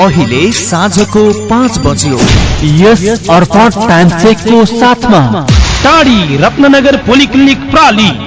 अहिले साँझको पाँच बज्यो। यस अर्पण टाइम चेकको साथमा टाढी रत्नगर पोलिक्लिनिक प्राली।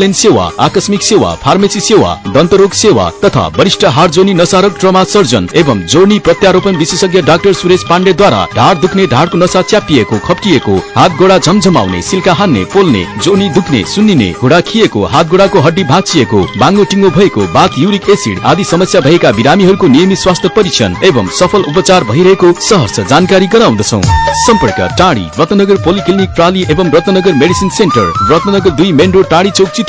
सेवा आकस्मिक सेवा फार्मेसी सेवा दन्तरोग सेवा तथा वरिष्ठ हार्ट जोनी नशारोग ट्रमा सर्जन एवं जोर्नी प्रत्यारोपण विशेषज्ञ डाक्टर सुरेश पाण्डेद्वारा ढाड दुख्ने ढाडको नसा च्यापिएको खप्टिएको हात गोडा झमझमाउने सिल्का हान्ने पोल्ने जोनी दुख्ने सुन्निने घुँडा खिएको हात गोडाको हड्डी भाँचिएको बाङ्गो टिङ्गो भएको बाथ युरिक एसिड आदि समस्या भएका बिरामीहरूको नियमित स्वास्थ्य परीक्षण एवं सफल उपचार भइरहेको सहर्ष जानकारी गराउँदछौ। सम्पर्क टाढी रत्नगर पोलिक्लिनिक प्राली एवं रत्नगर मेडिसिन सेन्टर रत्नगर दुई मेन रोड टाढी चौक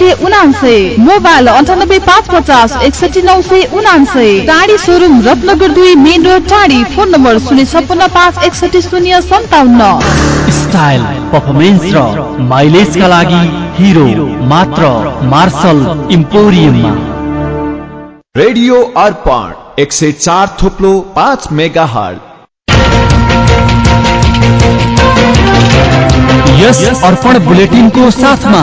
सय उनान्सय मोबाइल अन्ठानब्बे पाँच पचास एकसठी नौ सय उनान्सय टाढी सोरुम रत्नगर दुई मेन रोड टाढी। फोन नम्बर शून्य छप्पन्न पाँच एकसठी शून्य सन्ताउन्न। स्टाइल पर्फर्मेन्स र माइलेजका लागि हिरो मात्र मार्शल इम्पोरियममा रेडियो अर्पण एक सय चार थोप्लो पाँच मेगा हट यस अर्पण बुलेटिनको साथमा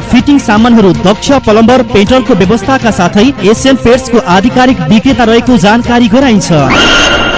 फिटिङ सामानहरू दक्ष प्लम्बर पेट्रोलको व्यवस्थाका साथै एसियन पेट्सको आधिकारिक विक्रेता रहेको जानकारी गराइन्छ।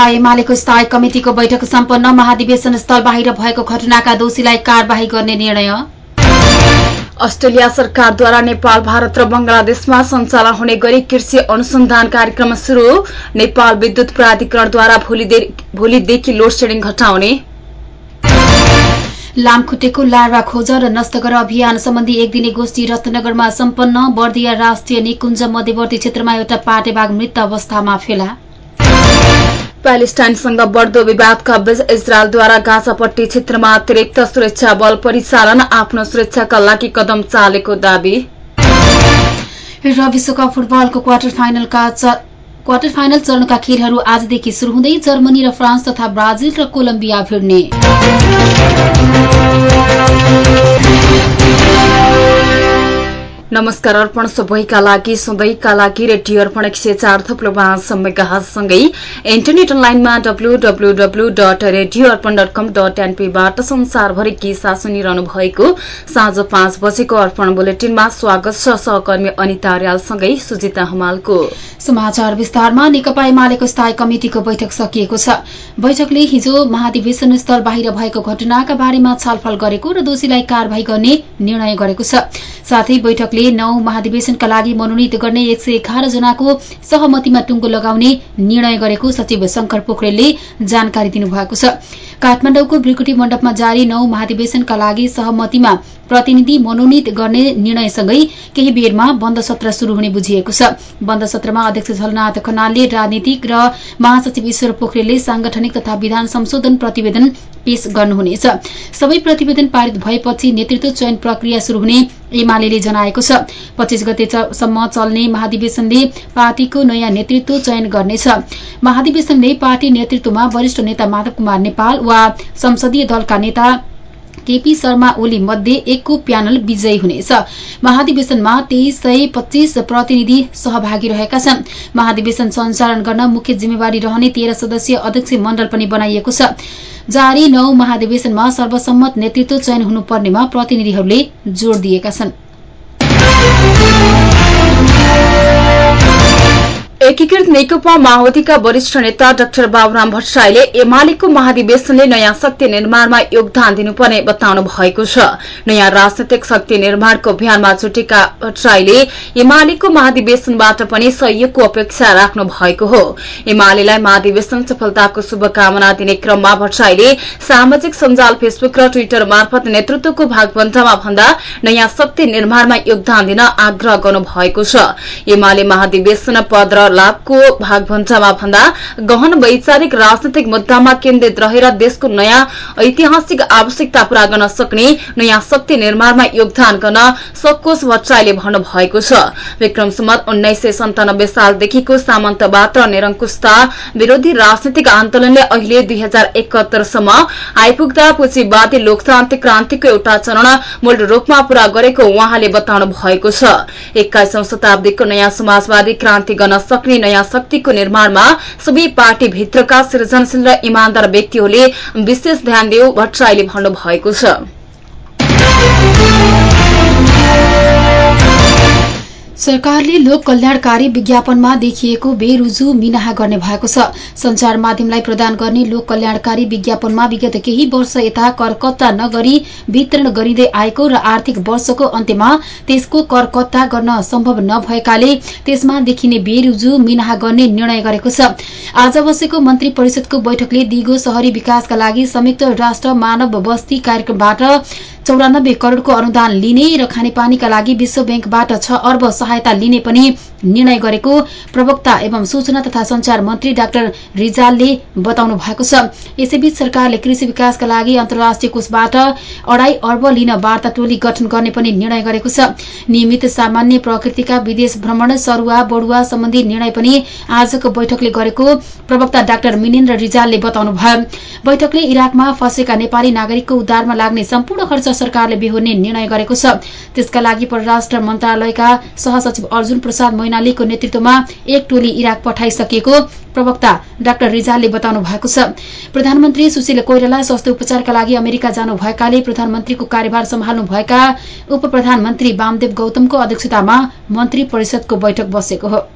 नेकपा एमालेको स्थायी कमिटिको बैठक सम्पन्न। महाधिवेशन स्थल बाहिर भएको घटनाका दोषीलाई कार्यवाही गर्ने निर्णय। अस्ट्रेलिया सरकारद्वारा नेपाल भारत र बंगलादेशमा सञ्चालन हुने गरी कृषि अनुसन्धान कार्यक्रम शुरू नेपाल विद्युत प्राधिकरणद्वारा भोलिदेखि लोड सेडिङ घटाउने। लामखुट्टेको लार्वा खोज र नष्ट गर अभियान सम्बन्धी एक दिने गोष्ठी रत्नगरमा सम्पन्न। बर्दिया राष्ट्रिय निकुञ्ज मध्यवर्ती क्षेत्रमा एउटा पाटेबाघ मृत अवस्थामा फेला। प्यालेस्टाइनसँग बढ्दो विवादका बीच इजरायलद्वारा गाजापट्टी क्षेत्रमा अतिरिक्त सुरक्षा बल परिचालन आफ्नो सुरक्षाका लागि कदम चालेको दावी। र विश्वकप फुटबलको क्वार्टर फाइनलका क्वार्टर फाइनल चरणका खेलहरू आजदेखि शुरू हुँदै जर्मनी र फ्रान्स तथा ब्राजिल र कोलम्बिया भिड्ने। नमस्कार अर्पण सबैका लागि सधैँका लागि रेडियो अर्पण एक सय चार थप्लो पाँच इन्टरनेट अनलाइनमा W W W dot radio Arpan dot com dot एनपीबाट संसारभरि के साथ सुनिरहनु भएको साँझ पाँच बजेको अर्पण बुलेटिनमा स्वागत छ सहकर्मी अनिता अर्यालसँगै सुजिता हमालको। समाचार विस्तारमा नेकपा एमालेको स्थायी कमिटिको बैठक सकिएको छ। बैठकले हिजो महाधिवेशन स्थल बाहिर भएको घटनाका बारेमा छलफल गरेको र दोषीलाई कार्यवाही गर्ने निर्णय गरेको छ। साथै बैठकले नौ महाधिवेशनका लागि मनोनित गर्ने एक सय एघार जनाको सहमतिमा टुङ्गो लगाउने निर्णय गरेको सचिव शंकर पोखरेलले जानकारी दिनुभएको छ। काठमाडौँको ब्रिकुटी मण्डपमा जारी नौ महाधिवेशनका लागि सहमतिमा प्रतिनिधि मनोनित गर्ने निर्णयसँगै केही बेरमा बन्द सत्र शुरू हुने बुझिएको छ। बन्द सत्रमा अध्यक्ष झलनाथ खनालले राजनीतिक र महासचिव ईश्वर पोखरेलले सांगठनिक तथा विधान संशोधन प्रतिवेदन पेश गर्नुहुनेछ। सबै प्रतिवेदन पारित भएपछि नेतृत्व चयन प्रक्रिया शुरू हुने एमाले जनाएको छ। पच्चीस गतेसम्म चल्ने महाधिवेशनले पार्टीको नयाँ नेतृत्व चयन गर्नेछ। महाधिवेशनले पार्टी नेतृत्वमा वरिष्ठ नेता माधव कुमार नेपाल वा संसदीय दलका नेता केपी शर्मा ओली मध्ये एकको प्यानल विजयी हुनेछ। महाधिवेशनमा तेइस सय पच्चीस प्रतिनिधि सहभागी रहेका छन्। महाधिवेशन सञ्चालन गर्न मुख्य जिम्मेवारी रहने तेह्र सदस्यीय अध्यक्ष मण्डल पनि बनाइएको छ। जारी नौ महाधिवेशनमा सर्वसम्मत नेतृत्व चयन हुनुपर्नेमा प्रतिनिधिहरूले जोड़ दिएका छन्। एकीकृत नेकपा माओवादीका वरिष्ठ नेता डाक्टर बाबुराम भट्टराईले एमालेको महाधिवेशनले नयाँ शक्ति निर्माणमा योगदान दिनुपर्ने बताउनु भएको छ। नयाँ राजनैतिक शक्ति निर्माणको अभियानमा जुटेका भट्टराईले एमालेको महाधिवेशनबाट पनि सहयोगको अपेक्षा राख्नु भएको हो। एमालेलाई महाधिवेशन सफलताको शुभकामना दिने क्रममा भट्टराईले सामाजिक सञ्जाल फेसबुक र ट्विटर मार्फत नेतृत्वको भागवण्डामा भन्दा नयाँ शक्ति निर्माणमा योगदान दिन आग्रह गर्नु भएको छ। एमाले महाधिवेशन पद लाभको भागभण्डामा भन्दा गहन वैचारिक राजनैतिक मुद्दामा केन्द्रित रहेर देशको नयाँ ऐतिहासिक आवश्यकता पूरा गर्न सक्ने नयाँ शक्ति निर्माणमा योगदान गर्न सकोस भट्टराईले भन्नुभएको छ। विक्रम सम्मत उन्नाइस सय सन्तानब्बे सालदेखिको सामन्तवाद र निरङ्कुशता विरोधी राजनैतिक आन्दोलनले अहिले दुई हजार एकहत्तरसम्म आइपुग्दा पुँजीवादी लोकतान्त्रिक क्रान्तिको एउटा चरण मूल रूपमा पूरा गरेको उहाँले बताउनु भएको छ। एक्काइसौं शताब्दीको नयाँ समाजवादी क्रान्ति गर्न सक्ने नयाँ शक्तिको निर्माणमा सबै पार्टीभित्रका सृजनशील र इमान्दार व्यक्तिहरूले विशेष ध्यान देऊ भट्टराईले भन्नुभएको छ सरकारले लोक कल्याणकारी विज्ञापनमा देखिएको बेरुजु मिनाहा गर्ने भएको छ। संचार माध्यमलाई प्रदान गर्ने लोक कल्याणकारी विज्ञापनमा विगत केही वर्ष यता करकत्ता नगरी वितरण गरिँदै आएको र आर्थिक वर्षको अन्त्यमा त्यसको करकत्ता गर्न सम्भव नभएकाले त्यसमा देखिने बेरुजु मिनाहा गर्ने निर्णय गरेको छ। आज बसेको मन्त्री परिषदको बैठकले दिगो शहरी विकासका लागि संयुक्त राष्ट्र मानव बस्ती कार्यक्रमबाट चौरानब्बे करोड़को अनुदान लिने र खानेपानीका लागि विश्व ब्याङ्कबाट छ अर्ब सहायता लिने पनि निर्णय गरेको प्रवक्ता एवं सूचना तथा संचार मन्त्री डाक्टर रिजालले बताउनु भएको छ। यसैबीच सरकारले कृषि विकासका लागि अन्तर्राष्ट्रिय कोषबाट अढ़ाई अर्ब लिन वार्ता टोली गठन गर्ने पनि निर्णय गरेको छ। नियमित सामान्य प्रकृतिका विदेश भ्रमण सरुवा बढुवा सम्बन्धी निर्णय पनि आजको बैठकले गरेको प्रवक्ता डाक्टर मिनेन्द्र रिजालले बताउनु भयो। बैठकले इराकमा फँसेका नेपाली नागरिकको उद्धारमा लाग्ने सम्पूर्ण खर्च सरकारले बेहोर्ने निर्णय गरेको छ। त्यसका लागि परराष्ट्र मन्त्रालयका सहसचिव अर्जुन प्रसाद मैनालीको नेतृत्वमा एक टोली इराक पठाइसकिएको प्रवक्ता डाक्टर रिजालले बताउनु भएको छ। प्रधानमन्त्री सुशील कोइराला स्वास्थ्य उपचारका लागि अमेरिका जानुभएकाले प्रधानमन्त्रीको कार्यभार सम्हाल्नुभएका उप प्रधानमन्त्री वामदेव गौतमको अध्यक्षतामा मन्त्री परिषदको बैठक बसेको हो।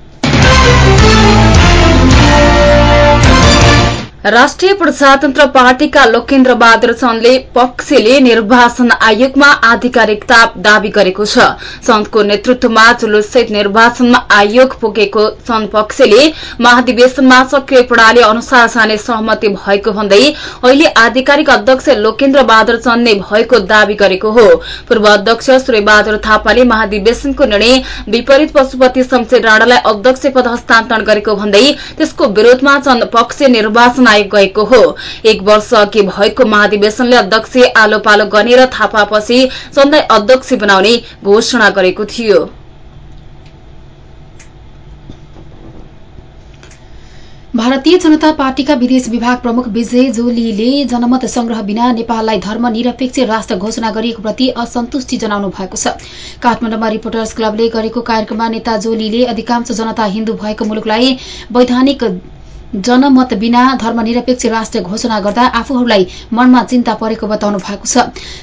राष्ट्रिय प्रजातन्त्र पार्टीका लोकेन्द्र बहादुर चन्दले पक्षले निर्वाचन आयोगमा आधिकारिकता दावी गरेको छ। चन्दको नेतृत्वमा जुलुससहित निर्वाचनमा आयोग पुगेको चन्द पक्षले महाधिवेशनमा सक्रिय प्रणाली अनुसार जाने सहमति भएको भन्दै अहिले आधिकारिक अध्यक्ष लोकेन्द्र बहादुर चन्दले भएको दावी गरेको हो। पूर्व अध्यक्ष सूर्यबहादुर थापाले महाधिवेशनको निर्णय विपरीत पशुपति शमशेर राणालाई अध्यक्ष पद हस्तान्तरण गरेको भन्दै त्यसको विरोधमा चन्द पक्ष निर्वाचन गएको हो। एक वर्ष अघि भएको महाधिवेशनले अध्यक्ष आलो पालो गर्ने र थापापछि चन्दलाई अध्यक्ष बनाउने घोषणा गरेको थियो। भारतीय जनता पार्टीका विदेश विभाग प्रमुख विजय जोलीले जनमत संग्रह बिना नेपाललाई धर्मनिरपेक्ष राष्ट्र घोषणा गरिएको प्रति असन्तुष्टि जनाउनु भएको छ। काठमाडौँमा रिपोर्टर्स क्लबले गरेको कार्यक्रममा नेता जोलीले अधिकांश जनता हिन्दू भएको मुलुकलाई वैधानिक जनमत बिना धर्मनिरपेक्ष राष्ट्र घोषणा गर्दा आफूहरूलाई मनमा चिन्ता परेको बताउनु भएको छ।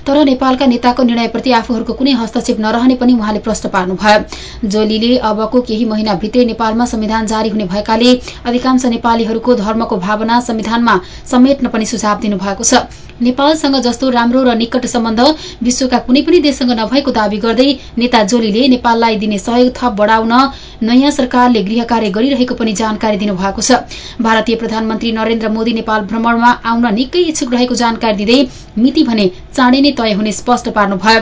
तर नेपालका नेताको निर्णयप्रति आफूहरूको कुनै हस्तक्षेप नरहने पनि उहाँले प्रश्न पार्नुभयो। जोलीले अबको केही महिनाभित्रै नेपालमा संविधान जारी हुने भएकाले अधिकांश नेपालीहरूको धर्मको भावना संविधानमा समेट्न पनि सुझाव दिनुभएको छ। नेपालसँग जस्तो राम्रो र निकट सम्बन्ध विश्वका कुनै पनि देशसँग नभएको दावी गर्दै नेता जोलीले नेपाललाई दिने सहयोग थप बढाउन नयाँ सरकारले गृह कार्य गरिरहेको पनि जानकारी दिनुभएको छ। भारतीय प्रधानमन्त्री नरेन्द्र मोदी नेपाल भ्रमणमा आउन निकै इच्छुक रहेको जानकारी दिँदै मिति भने चाँडै नै तय हुने स्पष्ट पार्नुभयो।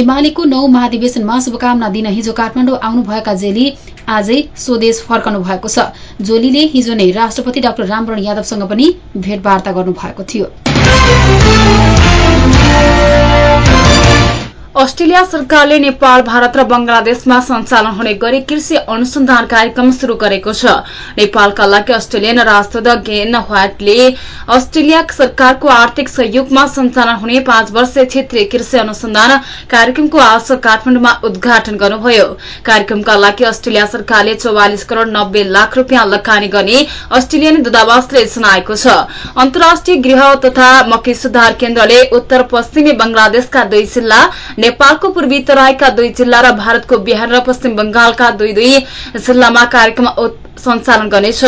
एमालेको नौ महाधिवेशनमा शुभकामना दिन हिजो काठमाडौँ आउनुभएका जेली आजै स्वदेश फर्कनु भएको छ। जोलीले हिजो नै राष्ट्रपति डाक्टर रामवरण यादवसँग पनि भेटवार्ता गर्नुभएको थियो। अस्ट्रेलिया सरकारले नेपाल भारत र बंगलादेशमा सञ्चालन हुने गरी कृषि अनुसन्धान कार्यक्रम शुरू गरेको छ। नेपालका लागि अस्ट्रेलियन राजदूत गेन व्हाइटले अस्ट्रेलिया सरकारको आर्थिक सहयोगमा सञ्चालन हुने पाँच वर्षीय क्षेत्रीय कृषि अनुसन्धान कार्यक्रमको आज काठमाडौँमा उद्घाटन गर्नुभयो। कार्यक्रमका लागि अस्ट्रेलिया सरकारले चौवालिस करोड़ नब्बे लाख रूपियाँ लगानी गर्ने अस्ट्रेलियन दूतावासले जनाएको छ। अन्तर्राष्ट्रिय गृह तथा मकै सुधार केन्द्रले उत्तर पश्चिमी बंगलादेशका दुई जिल्ला नेपालको पूर्वी तराईका दुई जिल्ला र भारतको बिहार र पश्चिम बंगालका दुई दुई जिल्लामा कार्यक्रम सञ्चालन गर्नेछ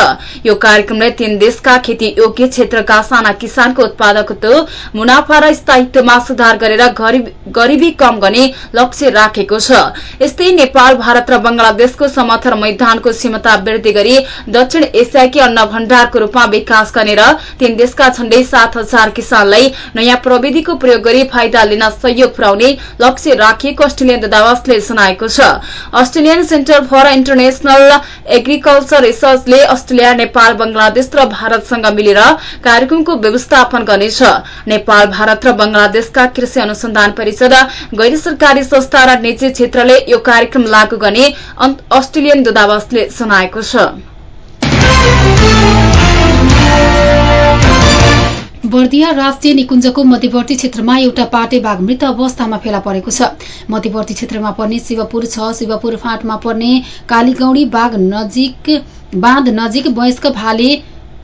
यो कार्यक्रमले तीन देशका खेती योग्य क्षेत्रका साना किसानको उत्पादकत्व मुनाफा र स्थायित्वमा सुधार गरेर गरिबी कम गर्ने लक्ष्य राखेको छ यस्तै नेपाल भारत र बंगलादेशको समर्थन मैदानको क्षमता वृद्धि गरी दक्षिण एसियाकी अन्न भण्डारको रूपमा विकास गर्ने र तीन देशका झण्डै सात हजार किसानलाई नयाँ प्रविधिको प्रयोग गरी फाइदा लिन सहयोग पुर्याउने लक्ष्य राखिएको अस्ट्रेलियन दूतावासले जनाएको छ। Australian centre for international agriculture रिसर्चले Australia Nepal Bangladesh र भारतसँग मिलेर कार्यक्रमको व्यवस्थापन गर्नेछ। नेपाल भारत र बंगलादेशका कृषि अनुसन्धान परिषद गैर सरकारी संस्था र निजी क्षेत्रले यो कार्यक्रम लागू गर्ने अस्ट्रेलियन दूतावासले जनाएको छ। बर्दिया राष्ट्रिय निकुञ्जको मध्यवर्ती क्षेत्रमा एउटा पाटे बाघ मृत अवस्थामा फेला परेको छ। मध्यवर्ती क्षेत्रमा पर्ने शिवपुर छ शिवपुर फाँटमा पर्ने कालीगौडी बाघ नजिक बाँध नजिक वयस्क भाले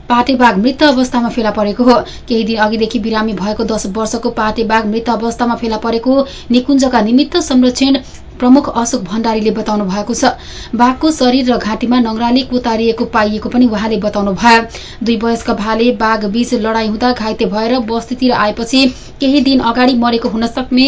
पाटे बाघ मृत अवस्थामा फेला परेको हो। केही दिन अघिदेखि बिरामी भएको दश वर्षको पाटे बाघ मृत अवस्थामा फेला परेको निकुञ्जका निमित्त संरक्षण प्रमुख अशोक भण्डारीले बताउनु भएको छ बाघको शरीर र घाँटीमा नङ्ग्राले कोतारिएको पाइएको पनि उहाँले बताउनु भयो। दुई वयस्क भाले बाघ बीच लडाई हुँदा घाइते भएर बस्तीतिर आएपछि केही दिन अगाडि मरेको हुन सक्ने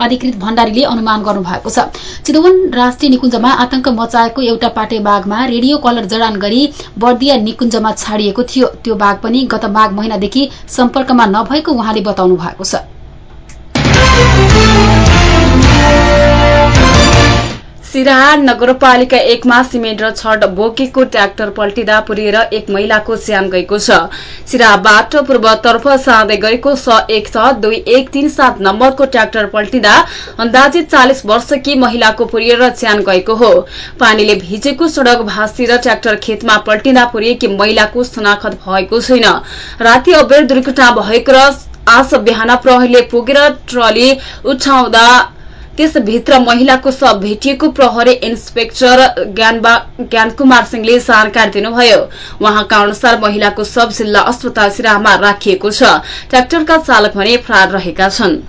अधिकृत भण्डारीले अनुमान गर्नुभएको छ। चितवन राष्ट्रिय निकुञ्जमा आतंक मचाएको एउटा पाटे बाघमा रेडियो कलर जडान गरी बर्दिया निकुञ्जमा छाडिएको थियो। त्यो बाघ पनि गत माघ महिनादेखि सम्पर्कमा नभएको उहाँले बताउनु भएको छ। सिराहा नगरपालिका एकमा सिमेन्ट र छड बोकेको ट्र्याक्टर पल्टिँदा पुरिएर एक महिलाको स्यान गएको छ। सिराहाबाट पूर्वतर्फ साँदै गएको स एक छ दुई एक तीन सात नम्बरको ट्र्याक्टर पल्टिँदा अन्दाजित चालिस वर्षकी महिलाको पुरिएर स्यान गएको हो। पानीले भिजेको सड़क भाँसिएर ट्र्याक्टर खेतमा पल्टिँदा पुरिएकी महिलाको शनाखत भएको छैन। राति अबेर दुर्घटना भएको र आज बिहान प्रहरीले पुगेर ट्रली उठाउँदा त्यसभित्र महिलाको शव भेटिएको प्रहरी इन्सपेक्टर ज्ञानकुमार सिंहले जानकारी दिनुभयो। उहाँका अनुसार महिलाको शव जिल्ला अस्पताल सिराहामा राखिएको छ। ट्राक्टरका चालक भने फरार रहेका छन्।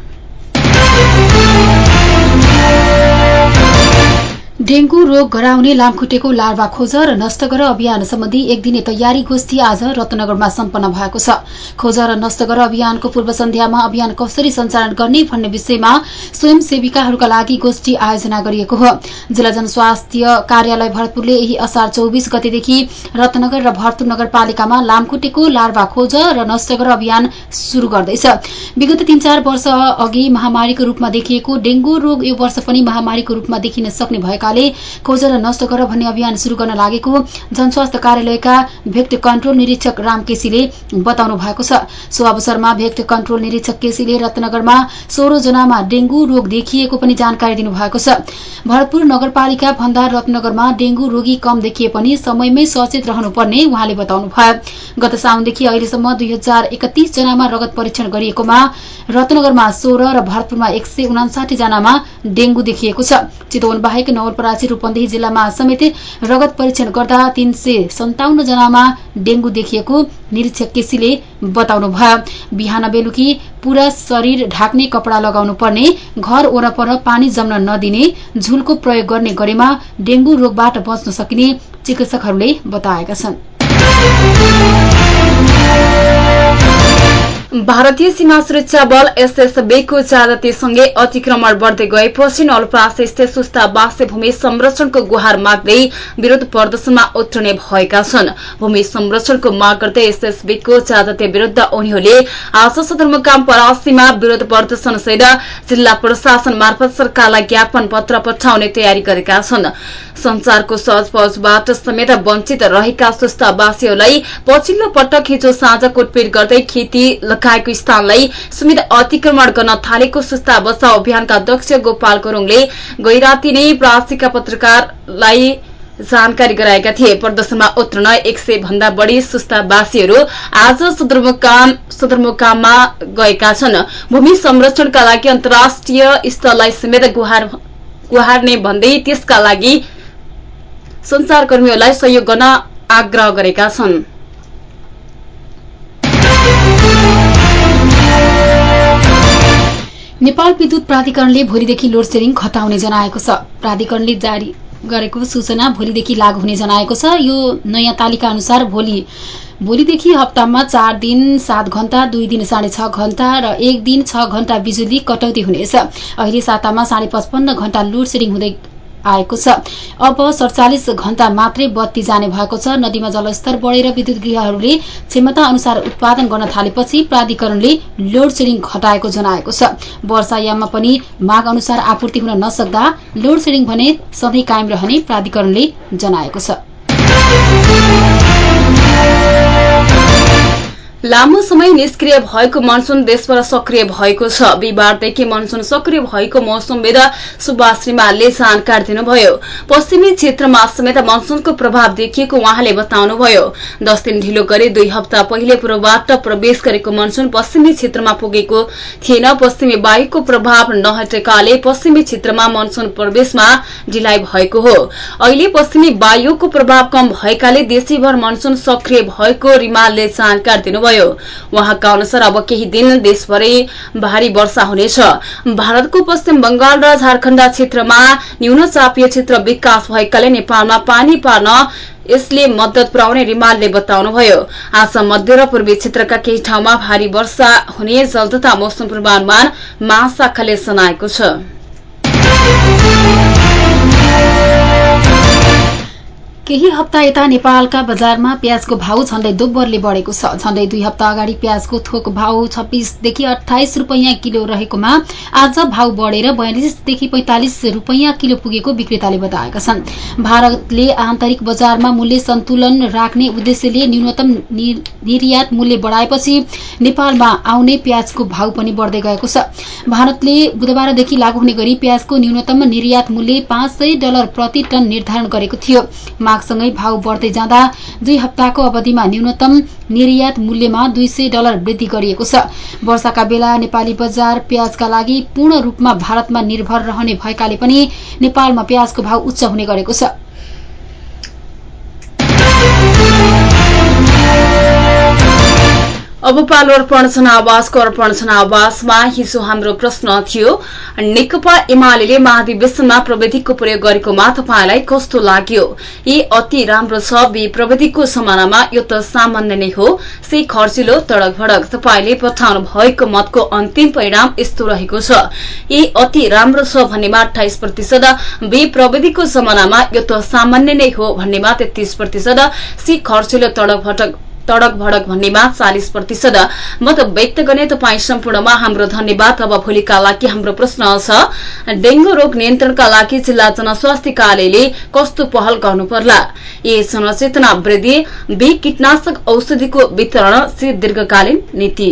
डेंगू रोग गराउने लामखुट्टेको लार्वा खोज र नष्ट गर अभियान सम्बन्धी एक दिने तयारी गोष्ठी आज रत्नगरमा सम्पन्न भएको छ। खोज र नष्ट गर अभियानको पूर्व सन्ध्यामा अभियान कसरी सञ्चालन गर्ने भन्ने विषयमा स्वयंसेविकाहरूका लागि गोष्ठी आयोजना गरिएको हो। जिल्ला जनस्वास्थ्य कार्यालय भरतपुरले यही असार चौबिस गतेदेखि रत्नगर र भरतपुर नगरपालिकामा लामखुट्टेको लार्वा खोज र नष्ट गर अभियान शुरू गर्दैछ। विगत तीन चार वर्ष अघि महामारीको रूपमा देखिएको डेंगू रोग यो वर्ष पनि महामारीको रूपमा देखिन सक्ने भएकाले खोजेर नष्ट गर भन्ने अभियान शुरू गर्न लागेको जनस्वास्थ्य कार्यालयका भेक्ट कन्ट्रोल निरीक्षक राम केसीले बताउनु भएको छ। सो अवसरमा भेक्ट कन्ट्रोल निरीक्षक केसीले रत्नगरमा सोह्र जनामा डेंगू रोग देखिएको पनि जानकारी दिनुभएको छ। भरतपुर नगरपालिका भन्दा रत्नगरमा डेंगू रोगी कम देखिए पनि समयमै सचेत रहनुपर्ने उहाँले बताउनु भयो। गत साउनदेखि अहिलेसम्म दुई हजार एकतीस जनामा रगत परीक्षण गरिएकोमा रत्नगरमा सोह्र र भरतपुरमा एक सय उनासाठी जनामा डेंगू देखिएको छ। चितवन बाहेक नवलपरासी रूपन्देही जिल्लामा समेत रगत परीक्षण गर्दा तीन सय सन्ताउन्न जनामा डेंगू देखिएको निरीक्षक केसीले बताउनु भयो बिहान बेलुकी पूरा शरीर ढाक्ने कपड़ा लगाउनु पर्ने घर वरपर पानी जम्न नदिने झुलको प्रयोग गर्ने गरेमा डेंगू रोगबाट बच्न सकिने चिकित्सकहरूले बताएका छन्। भारतीय सीमा सुरक्षा बल एसएसबीको चादतीसँगै अतिक्रमण बढ्दै गएपछि नलप्रास स्थित सुस्ता बासे भूमि संरक्षणको गुहार माग्दै विरोध प्रदर्शनमा उत्रिने भएका छन्। भूमि संरक्षणको माग गर्दै एसएसबीको चादती विरूद्ध उनीहरूले आज सदरमुकाम परासीमा विरोध प्रदर्शनसहित जिल्ला प्रशासन मार्फत सरकारलाई ज्ञापन पत्र पठाउने तयारी गरेका छन्। संचारको सहज पहुँचबाट समेत वञ्चित रहेका सुस्तावासीहरूलाई पछिल्लो पटक हिजो साँझ कुटपिट गर्दै खेती लगाएको स्थानलाई समेत अतिक्रमण गर्न थालेको सुस्ता बचाउ अभियानका अध्यक्ष गोपाल गुरूङले गैराती नै प्रासीका पत्रकारलाई जानकारी गराएका थिए। प्रदर्शनमा उत्रन एक सय भन्दा बढ़ी सुस्तावासीहरू आज सदरमुकाममा गएका छन्। भूमि संरक्षणका लागि अन्तर्राष्ट्रिय स्तरलाई समेत गुहार्ने भन्दै त्यसका लागि संचारकर्मीहरूलाई सहयोग गर्न आग्रह गरेका छन्। नेपाल विद्युत प्राधिकरणले भोलिदेखि लोड सेडिङ घटाउने जनाएको छ। प्राधिकरणले जारी गरेको सूचना भोलिदेखि लागू हुने जनाएको छ। यो नयाँ तालिका अनुसार भोलि भोलिदेखि हप्तामा चार दिन सात घण्टा दुई दिन साढे छ घण्टा र एक दिन छ घण्टा बिजुली कटौती हुनेछ। अहिले सातामा साढे पचपन्न घण्टा लोड सेडिङ हुँदै आएको छ। अब सडचालिस घण्टा मात्रै बत्ती जाने भएको छ। नदीमा जलस्तर बढेर विद्युत गृहहरूले क्षमता अनुसार उत्पादन गर्न थालेपछि प्राधिकरणले लोड सेडिङ घटाएको जनाएको छ। वर्षायाममा पनि माग अनुसार आपूर्ति हुन नसक्दा लोड सेडिङ भने सधैँ कायम रहने प्राधिकरणले जनाएको छ। लामो समय निष्क्रिय भएको मनसून देशभर सक्रिय भएको छ। बिहिबारदेखि मनसून सक्रिय भएको मौसमविद सुभाष श्रीमालले जानकारी दिनुभयो। पश्चिमी क्षेत्रमा समेत मनसूनको प्रभाव देखिएको उहाँले बताउनुभयो। दस दिन ढिलो गरी दुई हप्ता पहिले पूर्वबाट प्रवेश गरेको मनसून पश्चिमी क्षेत्रमा पुगेको थिएन। पश्चिमी वायुको प्रभाव नहटेकाले पश्चिमी क्षेत्रमा मनसून प्रवेशमा ढिलाइ भएको हो। अहिले पश्चिमी वायुको प्रभाव कम भएकाले देशैभर मनसून सक्रिय भएको रिमालले जानकारी दिनुभयो। गर्नुभयो उहाँका अनुसार अब केही दिन देशभरै भारी वर्षा हुनेछ। भारतको पश्चिम बंगाल र झारखण्ड क्षेत्रमा न्यून चापीय क्षेत्र विकास भएकाले नेपालमा पानी पार्न यसले मद्दत पुर्याउने रिमालले बताउनुभयो। आज मध्य र पूर्वी क्षेत्रका केही ठाउँमा भारी वर्षा हुने जल तथा मौसम पूर्वानुमान महाशाखाले जनाएको छ। केही हप्ता यता नेपालका बजारमा प्याजको भाउ झण्डै दोब्बरले बढेको छ। झण्डै दुई हप्ता अगाडि प्याजको थोक भाउ छब्बीसदेखि अठाइस रूपियाँ किलो रहेकोमा आज भाउ बढेर बयालिसदेखि पैंतालिस रूपियाँ किलो पुगेको विक्रेताले बताएका छन्। भारतले आन्तरिक बजारमा मूल्य सन्तुलन राख्ने उद्देश्यले न्यूनतम निर्यात मूल्य बढ़ाएपछि नेपालमा आउने प्याजको भाउ पनि बढ़दै गएको छ। भारतले बुधबारदेखि लागू हुने गरी प्याजको न्यूनतम निर्यात मूल्य पाँच डलर प्रति टन निर्धारण गरेको थियो। मागसँगै भाव बढ़दै जाँदा दुई हप्ताको अवधिमा न्यूनतम निर्यात मूल्यमा दुई सय डलर वृद्धि गरिएको छ। वर्षाका बेला नेपाली बजार प्याजका लागि पूर्ण रूपमा भारतमा निर्भर रहने भएकाले पनि नेपालमा प्याजको भाव उच्च हुने गरेको छ। अब पालो अर्पण जनावासको अर्पण जनावासमा हिजो हाम्रो प्रश्न थियो नेकपा एमाले महाधिवेशनमा प्रविधिको प्रयोग गरेकोमा तपाईँलाई कस्तो लाग्यो? ए अति राम्रो छ बी प्रविधिको समानामा यो त सामान्य नै हो सी खर्चिलो तडक भडक। तपाईँले पठाउनु भएको मतको अन्तिम परिणाम यस्तो रहेको छ। ए अति राम्रो छ भन्नेमा अठाइस प्रतिशत बी प्रविधिको समानामा यो त सामान्य नै हो भन्नेमा तेत्तीस प्रतिशत सी खर्चिलो तडक भडक। तडक भडक भन्नेमा चालिस प्रतिशत मत व्यक्त गर्ने तपाईँ सम्पूर्णमा हाम्रो धन्यवाद। अब भोलिका लागि हाम्रो प्रश्न छ डेंगू रोग नियन्त्रणका लागि जिल्ला जनस्वास्थ्य कार्यालयले कस्तो पहल गर्नुपर्ला? ए जनचेतना वृद्धि बी कीटनाशक औषधिको वितरण सी दीर्घकालीन नीति।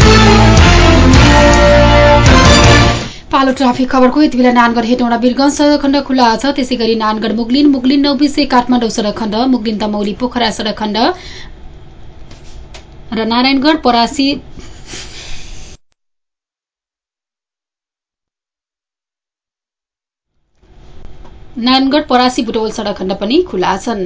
पालो ट्राफिक खबरको यति बेला नानगढ हेटौँडा वीरगंज सडक खण्ड खुल्ला छ। त्यसै गरी नानगढ मुगलिन मुगलिन नौबिसे काठमाडौँ सडक खण्ड मुगलिन तमौली पोखरा सडक खण्ड र नारायणगढ परासी नारायणगढ परासी बुटवल सडक खण्ड पनि खुल्ला छन्।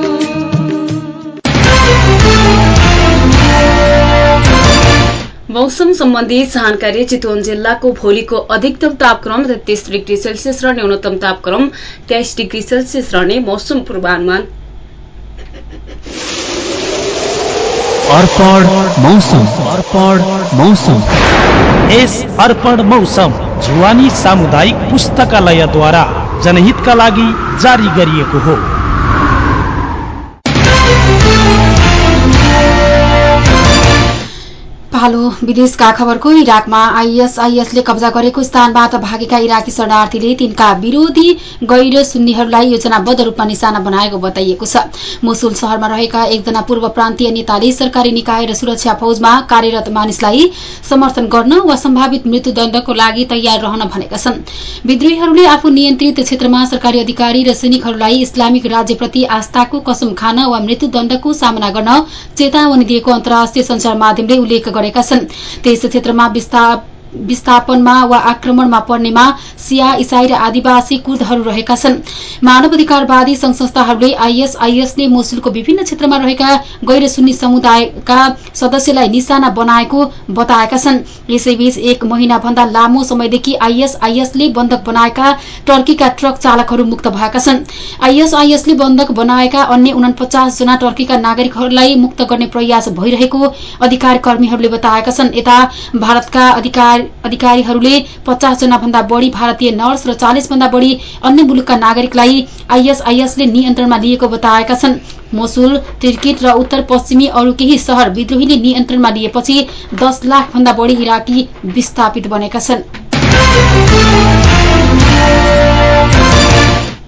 मौसम सम्बन्धी जानकारी चितवन जिल्लाको भोलिको अधिकतम तापक्रम तेत्तीस डिग्री सेल्सियस र न्यूनतम तापक्रम तेइस डिग्री सेल्सियस रहने मौसम पूर्वानुमान। अर्पण मौसम। अर्पण मौसम। यस अर्पण मौसम जुवानी सामुदायिक पुस्तकालयद्वारा जनहितका लागि जारी गरिएको हो। पालो विदेशका खबरको इराकमा आइएसआइएसले कब्जा गरेको स्थानबाट भागेका इराकी शरणार्थीले तिनका विरोधी गैर सुन्नीहरूलाई योजनाबद्ध रूपमा निशाना बनाएको बताइएको छ। मोसुल शहरमा रहेका एकजना पूर्व प्रान्तीय नेताले सरकारी निकाय र सुरक्षा फौजमा कार्यरत मानिसलाई समर्थन गर्न वा सम्भावित मृत्युदण्डको लागि तयार रहन भनेका छन्। विद्रोहीहरूले आफू नियन्त्रित क्षेत्रमा सरकारी अधिकारी र सैनिकहरूलाई इस्लामिक राज्यप्रति आस्थाको कसम खान वा मृत्युदण्डको सामना गर्न चेतावनी दिएको अन्तर्राष्ट्रिय संचार माध्यमले उल्लेख गरेका छन् त्यस क्षेत्रमा विस्थापनमा वा आक्रमणमा पर्नेमा सिया इसाई र आदिवासी कुर्दहरू रहेका छन्। मानव अधिकारवादी संघ संस्थाहरूले आइएसआइएसले मोसुलको विभिन्न क्षेत्रमा रहेका गैर सुन्नी समुदायका सदस्यलाई निशाना बनाएको बताएका छन्। यसैबीच एक महिनाभन्दा लामो समयदेखि आइएसआइएसले बन्धक बनाएका टर्कीका ट्रक चालकहरू मुक्त भएका छन्। आइएसआइएसले बन्धक बनाएका अन्य उनपचास जना टर्कीका नागरिकहरूलाई मुक्त गर्ने प्रयास भइरहेको अधिकार कर्मीहरूले बताएका छन्। यता भारतका अधिकार अधिकारीहरूले पचास जना भन्दा बढ़ी भारतीय नर्स र चालिस भन्दा बढ़ी अन्य मुलुकका नागरिकलाई आइएसआइएसले नियन्त्रणमा लिएको बताएका छन्। मोसुल तिर्किट र उत्तर पश्चिमी अरू केही शहर विद्रोहीले नियन्त्रणमा लिएपछि दस लाख भन्दा बढ़ी इराकी विस्थापित बनेका छन्।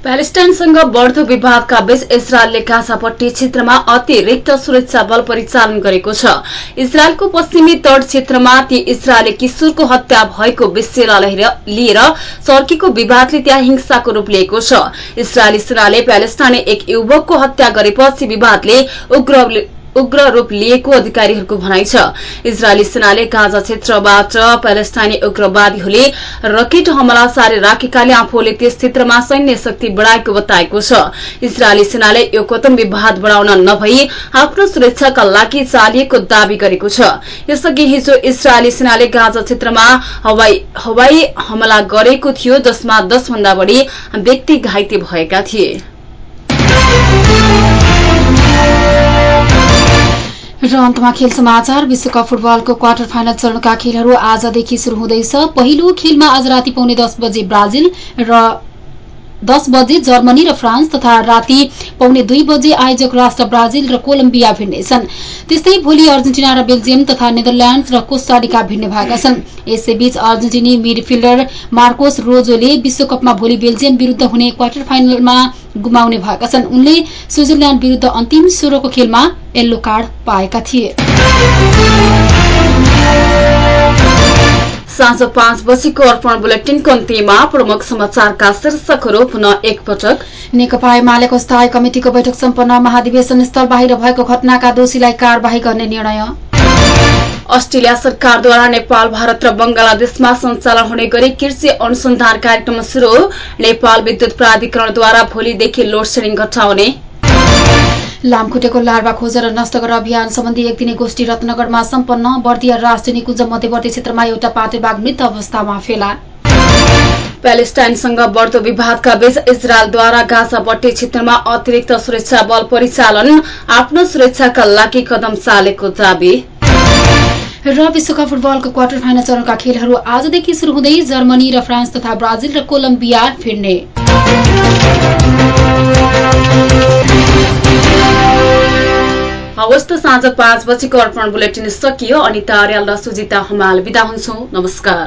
प्यालेस्टाइनसँग बढ्दो विवादका बीच इजरायलले गाजापट्टी क्षेत्रमा अतिरिक्त सुरक्षा बल परिचालन गरेको छ। इजरायलको पश्चिमी तट क्षेत्रमा ती इजरायली किशोरको हत्या भएको विषयलाई लिएर सर्कीको विवादले त्यहाँ हिंसाको रूप लिएको छ। इजरायली सेनाले प्यालेस्टाइनले एक युवकको हत्या गरेपछि विवादले उग्र उग्र रूप लिएको अधिकारीहरूको भनाइ छ। इजरायली सेनाले गाजा क्षेत्रबाट प्यालेस्टाइनी उग्रवादीहरूले रकेट हमला सारे राखेकाले आफूले त्यस क्षेत्रमा सैन्य शक्ति बढ़ाएको बताएको छ। इजरायली सेनाले यो कदम विवाद बढ़ाउन नभई आफ्नो सुरक्षाका लागि चालिएको दावी गरेको छ। यसअघि हिजो इजरायली सेनाले गाजा क्षेत्रमा हवाई हमला गरेको थियो जसमा दस भन्दा बढ़ी व्यक्ति घाइते भएका थिए। र अन्तमा खेल समाचार विश्वकप फुटबलको क्वार्टर फाइनल चरणका खेलहरू आजदेखि शुरू हुँदैछ। पहिलो खेलमा आज राति पाउने दस बजे ब्राजिल र दस बजे जर्मनी र फ्रान्स तथा राति पौने दुई बजे आयोजक राष्ट्र ब्राजिल र कोलम्बिया भिड्नेछन्। त्यस्तै भोलि अर्जेन्टिना र बेल्जियम तथा नेदरल्याण्ड र कोस्टारिका भिड्ने भएका छन्। यसैबीच अर्जेन्टिनी मिडफिल्डर मार्कोस रोजोले विश्वकपमा भोलि बेल्जियम विरूद्ध हुने क्वार्टर फाइनलमा गुमाउने भएका छन्। उनले स्विजरल्याण्ड विरूद्ध अन्तिम सोह्रको खेलमा येल्लो कार्ड पाएका थिए। साँझ पाँच बजीको अर्पण बुलेटिनको अन्त्यमा प्रमुख समाचारका शीर्षकहरू पुनः एकपटक। नेकपा एमालेको स्थायी कमिटिको बैठक सम्पन्न महाधिवेशन स्थल बाहिर भएको घटनाका दोषीलाई कार्यवाही गर्ने निर्णय। अस्ट्रेलिया सरकारद्वारा नेपाल भारत र बंगलादेशमा सञ्चालन हुने गरी कृषि अनुसन्धान कार्यक्रम शुरू नेपाल विद्युत प्राधिकरणद्वारा भोलिदेखि लोड सेडिङ घटाउने। लामखुट्टेको लार्वा खोजेर नष्ट गरेर अभियान सम्बन्धी एक दिने गोष्ठी रत्नगरमा सम्पन्न बर्दिया राष्ट्रिय निकुञ्ज मध्यवर्ती क्षेत्रमा एउटा पाटेबाघ मृत अवस्थामा फेला। प्यालेस्टाइनसँग बढ्दो विवादका बीच इजरायलद्वारा गाजापट्टी क्षेत्रमा अतिरिक्त सुरक्षा बल परिचालन आफ्नो सुरक्षाका लागि कदम चालेको दावी। र विश्वकप फुटबलको क्वार्टर फाइनल चरणका खेलहरू आजदेखि शुरू हुँदै जर्मनी र फ्रान्स तथा ब्राजिल र कोलम्बिया फिर्ने। हवस् त साँझ पाँच बजीको अर्पण बुलेटिन सकियो। अनिता अर्याल र सुजिता हमाल विदा हुन्छौ। नमस्कार।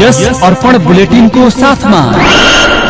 यस अर्पण बुलेटिनको साथमा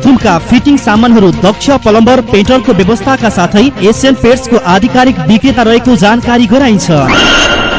बाथरुमका फिटिङ सामानहरू दक्ष प्लम्बर पेन्टरको व्यवस्थाका साथै एसियन पेट्सको आधिकारिक विक्रेता रहेको जानकारी गराइन्छ।